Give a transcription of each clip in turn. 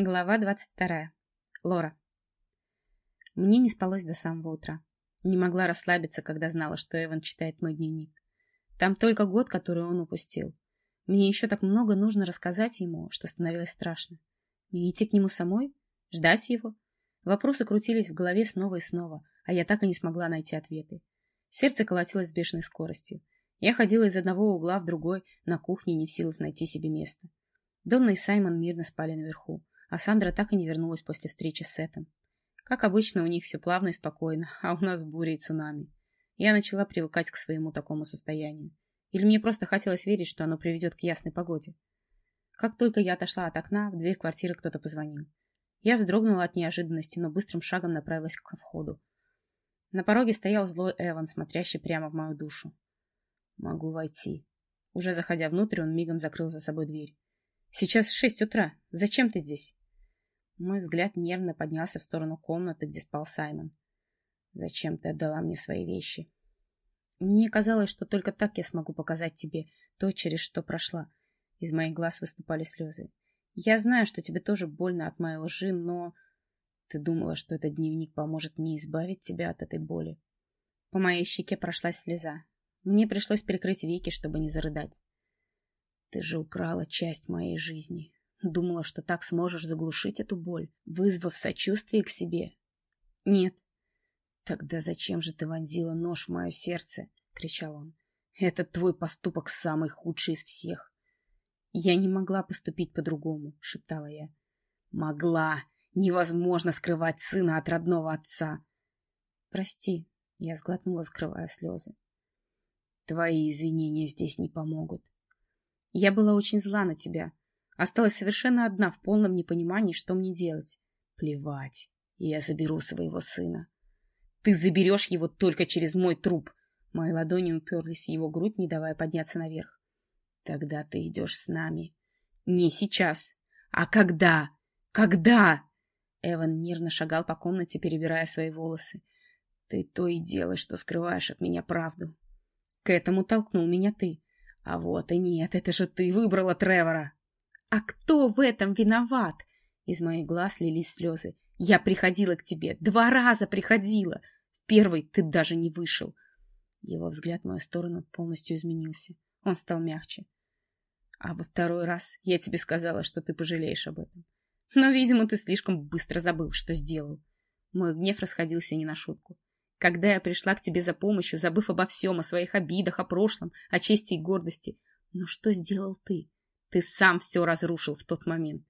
Глава двадцать вторая. Лора. Мне не спалось до самого утра. Не могла расслабиться, когда знала, что Эван читает мой дневник. Там только год, который он упустил. Мне еще так много нужно рассказать ему, что становилось страшно. Мне идти к нему самой? Ждать его? Вопросы крутились в голове снова и снова, а я так и не смогла найти ответы. Сердце колотилось с бешеной скоростью. Я ходила из одного угла в другой, на кухне, не в силах найти себе место. Донна и Саймон мирно спали наверху а Сандра так и не вернулась после встречи с Сетом. Как обычно, у них все плавно и спокойно, а у нас буря и цунами. Я начала привыкать к своему такому состоянию. Или мне просто хотелось верить, что оно приведет к ясной погоде. Как только я отошла от окна, в дверь квартиры кто-то позвонил. Я вздрогнула от неожиданности, но быстрым шагом направилась к входу. На пороге стоял злой Эван, смотрящий прямо в мою душу. «Могу войти». Уже заходя внутрь, он мигом закрыл за собой дверь. «Сейчас шесть утра. Зачем ты здесь?» Мой взгляд нервно поднялся в сторону комнаты, где спал Саймон. «Зачем ты отдала мне свои вещи?» «Мне казалось, что только так я смогу показать тебе то, через что прошла». Из моих глаз выступали слезы. «Я знаю, что тебе тоже больно от моей лжи, но...» «Ты думала, что этот дневник поможет мне избавить тебя от этой боли?» По моей щеке прошлась слеза. Мне пришлось прикрыть веки, чтобы не зарыдать. «Ты же украла часть моей жизни», Думала, что так сможешь заглушить эту боль, вызвав сочувствие к себе. Нет. Тогда зачем же ты вонзила нож в мое сердце? кричал он. Этот твой поступок самый худший из всех. Я не могла поступить по-другому, шептала я. Могла. Невозможно скрывать сына от родного отца. Прости, я сглотнула, скрывая слезы. Твои извинения здесь не помогут. Я была очень зла на тебя, Осталась совершенно одна в полном непонимании, что мне делать. Плевать, я заберу своего сына. Ты заберешь его только через мой труп. Мои ладони уперлись в его грудь, не давая подняться наверх. Тогда ты идешь с нами. Не сейчас. А когда? Когда? Эван нервно шагал по комнате, перебирая свои волосы. Ты то и делаешь, что скрываешь от меня правду. К этому толкнул меня ты. А вот и нет, это же ты выбрала Тревора. А кто в этом виноват? Из моих глаз лились слезы. Я приходила к тебе, два раза приходила. В первый ты даже не вышел. Его взгляд в мою сторону полностью изменился. Он стал мягче. А во второй раз я тебе сказала, что ты пожалеешь об этом. Но, видимо, ты слишком быстро забыл, что сделал. Мой гнев расходился не на шутку. Когда я пришла к тебе за помощью, забыв обо всем, о своих обидах, о прошлом, о чести и гордости. Но что сделал ты? Ты сам все разрушил в тот момент.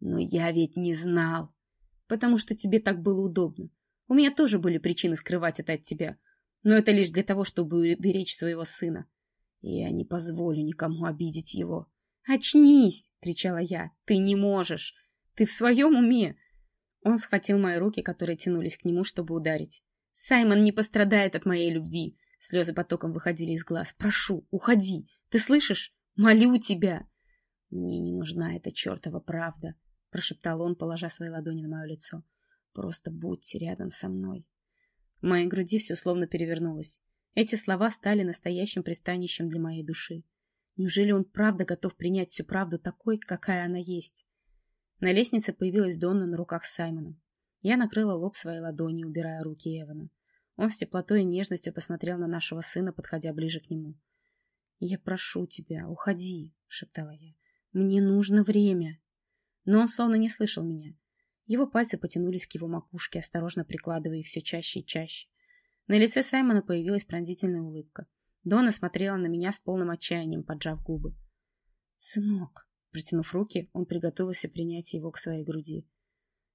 Но я ведь не знал. Потому что тебе так было удобно. У меня тоже были причины скрывать это от тебя. Но это лишь для того, чтобы беречь своего сына. Я не позволю никому обидеть его. «Очнись!» — кричала я. «Ты не можешь! Ты в своем уме!» Он схватил мои руки, которые тянулись к нему, чтобы ударить. «Саймон не пострадает от моей любви!» Слезы потоком выходили из глаз. «Прошу, уходи! Ты слышишь? Молю тебя!» «Мне не нужна эта чертова правда», — прошептал он, положа свои ладони на мое лицо. «Просто будьте рядом со мной». В моей груди все словно перевернулось. Эти слова стали настоящим пристанищем для моей души. Неужели он правда готов принять всю правду такой, какая она есть? На лестнице появилась Донна на руках с Саймоном. Я накрыла лоб своей ладонью, убирая руки Эвана. Он с теплотой и нежностью посмотрел на нашего сына, подходя ближе к нему. «Я прошу тебя, уходи», — шептала я. Мне нужно время. Но он словно не слышал меня. Его пальцы потянулись к его макушке, осторожно прикладывая их все чаще и чаще. На лице Саймона появилась пронзительная улыбка. Дона смотрела на меня с полным отчаянием, поджав губы. «Сынок!» Протянув руки, он приготовился принять его к своей груди.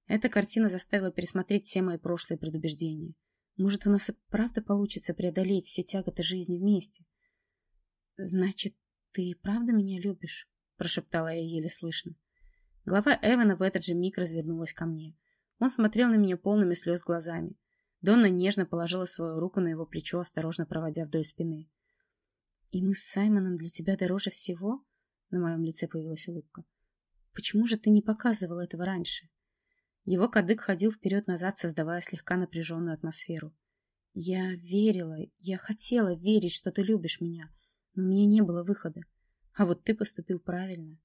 Эта картина заставила пересмотреть все мои прошлые предубеждения. Может, у нас и правда получится преодолеть все тяготы жизни вместе? Значит, ты и правда меня любишь? — прошептала я еле слышно. Голова Эвана в этот же миг развернулась ко мне. Он смотрел на меня полными слез глазами. Донна нежно положила свою руку на его плечо, осторожно проводя вдоль спины. «И мы с Саймоном для тебя дороже всего?» На моем лице появилась улыбка. «Почему же ты не показывал этого раньше?» Его кадык ходил вперед-назад, создавая слегка напряженную атмосферу. «Я верила, я хотела верить, что ты любишь меня, но у меня не было выхода. А вот ты поступил правильно.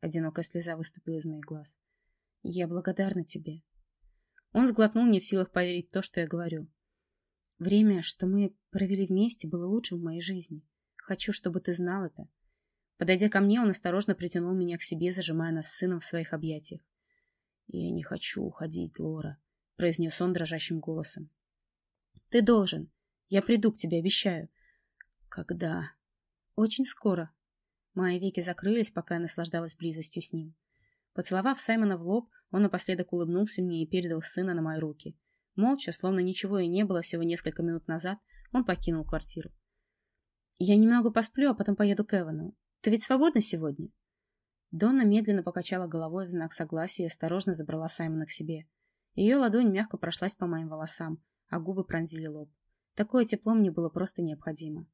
Одинокая слеза выступила из моих глаз. Я благодарна тебе. Он сглотнул не в силах поверить то, что я говорю. Время, что мы провели вместе, было лучшим в моей жизни. Хочу, чтобы ты знал это. Подойдя ко мне, он осторожно притянул меня к себе, зажимая нас с сыном в своих объятиях. «Я не хочу уходить, Лора», — произнес он дрожащим голосом. «Ты должен. Я приду к тебе, обещаю». «Когда?» «Очень скоро». Мои веки закрылись, пока я наслаждалась близостью с ним. Поцеловав Саймона в лоб, он напоследок улыбнулся мне и передал сына на мои руки. Молча, словно ничего и не было всего несколько минут назад, он покинул квартиру. «Я немного посплю, а потом поеду к Эвану. Ты ведь свободна сегодня?» Донна медленно покачала головой в знак согласия и осторожно забрала Саймона к себе. Ее ладонь мягко прошлась по моим волосам, а губы пронзили лоб. Такое тепло мне было просто необходимо.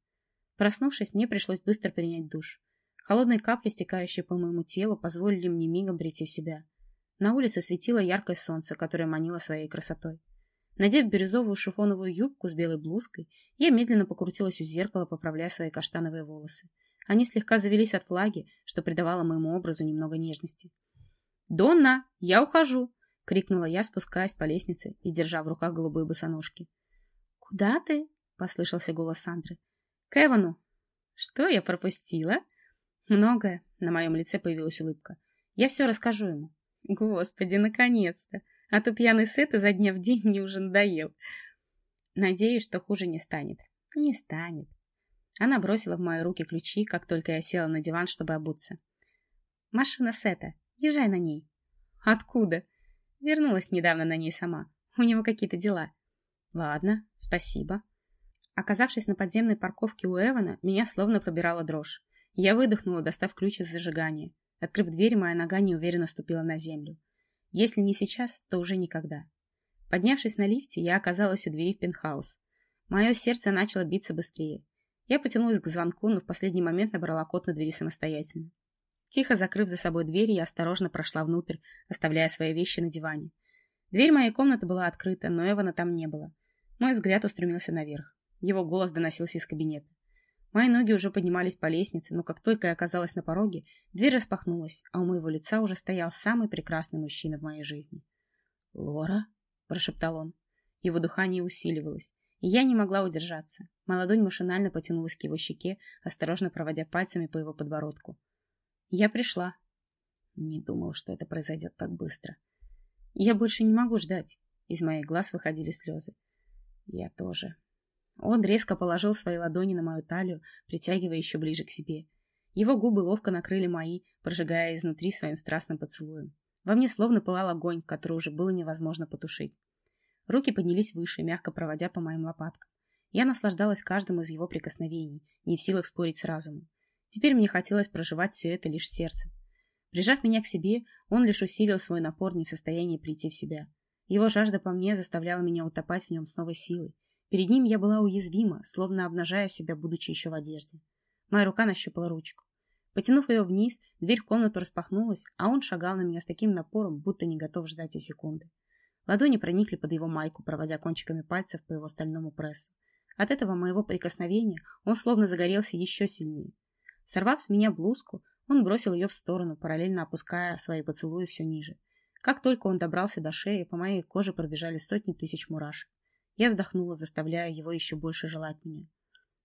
Проснувшись, мне пришлось быстро принять душ. Холодные капли, стекающие по моему телу, позволили мне мигом прийти себя. На улице светило яркое солнце, которое манило своей красотой. Надев бирюзовую шифоновую юбку с белой блузкой, я медленно покрутилась у зеркала, поправляя свои каштановые волосы. Они слегка завелись от влаги, что придавало моему образу немного нежности. «Донна, я ухожу!» — крикнула я, спускаясь по лестнице и держа в руках голубые босоножки. «Куда ты?» — послышался голос Сандры. «К Эвану». «Что я пропустила?» «Многое». На моем лице появилась улыбка. «Я все расскажу ему». «Господи, наконец-то! А то пьяный Сет изо дня в день мне уже надоел». «Надеюсь, что хуже не станет». «Не станет». Она бросила в мои руки ключи, как только я села на диван, чтобы обуться. «Машина Сета. Езжай на ней». «Откуда?» Вернулась недавно на ней сама. У него какие-то дела. «Ладно, спасибо». Оказавшись на подземной парковке у Эвана, меня словно пробирала дрожь. Я выдохнула, достав ключ из зажигания. Открыв дверь, моя нога неуверенно ступила на землю. Если не сейчас, то уже никогда. Поднявшись на лифте, я оказалась у двери в пентхаус. Мое сердце начало биться быстрее. Я потянулась к звонку, но в последний момент набрала код на двери самостоятельно. Тихо закрыв за собой дверь, я осторожно прошла внутрь, оставляя свои вещи на диване. Дверь моей комнаты была открыта, но Эвана там не было. Мой взгляд устремился наверх. Его голос доносился из кабинета. Мои ноги уже поднимались по лестнице, но как только я оказалась на пороге, дверь распахнулась, а у моего лица уже стоял самый прекрасный мужчина в моей жизни. «Лора?» – прошептал он. Его дыхание усиливалось. Я не могла удержаться. Моя ладонь машинально потянулась к его щеке, осторожно проводя пальцами по его подбородку. Я пришла. Не думал, что это произойдет так быстро. Я больше не могу ждать. Из моих глаз выходили слезы. Я тоже. Он резко положил свои ладони на мою талию, притягивая еще ближе к себе. Его губы ловко накрыли мои, прожигая изнутри своим страстным поцелуем. Во мне словно пылал огонь, который уже было невозможно потушить. Руки поднялись выше, мягко проводя по моим лопаткам. Я наслаждалась каждым из его прикосновений, не в силах спорить с разумом. Теперь мне хотелось проживать все это лишь сердцем. Прижав меня к себе, он лишь усилил свой напор, не в состоянии прийти в себя. Его жажда по мне заставляла меня утопать в нем с новой силой. Перед ним я была уязвима, словно обнажая себя, будучи еще в одежде. Моя рука нащупала ручку. Потянув ее вниз, дверь в комнату распахнулась, а он шагал на меня с таким напором, будто не готов ждать и секунды. Ладони проникли под его майку, проводя кончиками пальцев по его стальному прессу. От этого моего прикосновения он словно загорелся еще сильнее. Сорвав с меня блузку, он бросил ее в сторону, параллельно опуская свои поцелуи все ниже. Как только он добрался до шеи, по моей коже пробежали сотни тысяч мурашек. Я вздохнула, заставляя его еще больше желать меня.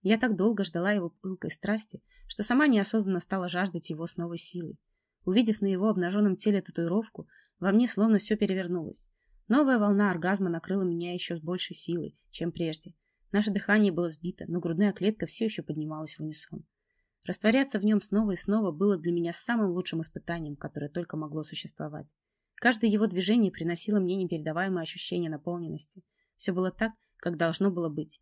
Я так долго ждала его пылкой страсти, что сама неосознанно стала жаждать его с новой силой. Увидев на его обнаженном теле татуировку, во мне словно все перевернулось. Новая волна оргазма накрыла меня еще с большей силой, чем прежде. Наше дыхание было сбито, но грудная клетка все еще поднималась в унисон. Растворяться в нем снова и снова было для меня самым лучшим испытанием, которое только могло существовать. Каждое его движение приносило мне непередаваемое ощущение наполненности. Все было так, как должно было быть.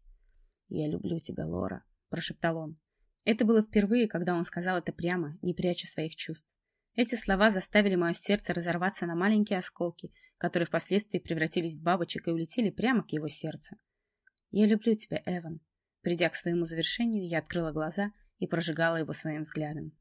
«Я люблю тебя, Лора», – прошептал он. Это было впервые, когда он сказал это прямо, не пряча своих чувств. Эти слова заставили мое сердце разорваться на маленькие осколки, которые впоследствии превратились в бабочек и улетели прямо к его сердцу. «Я люблю тебя, Эван». Придя к своему завершению, я открыла глаза и прожигала его своим взглядом.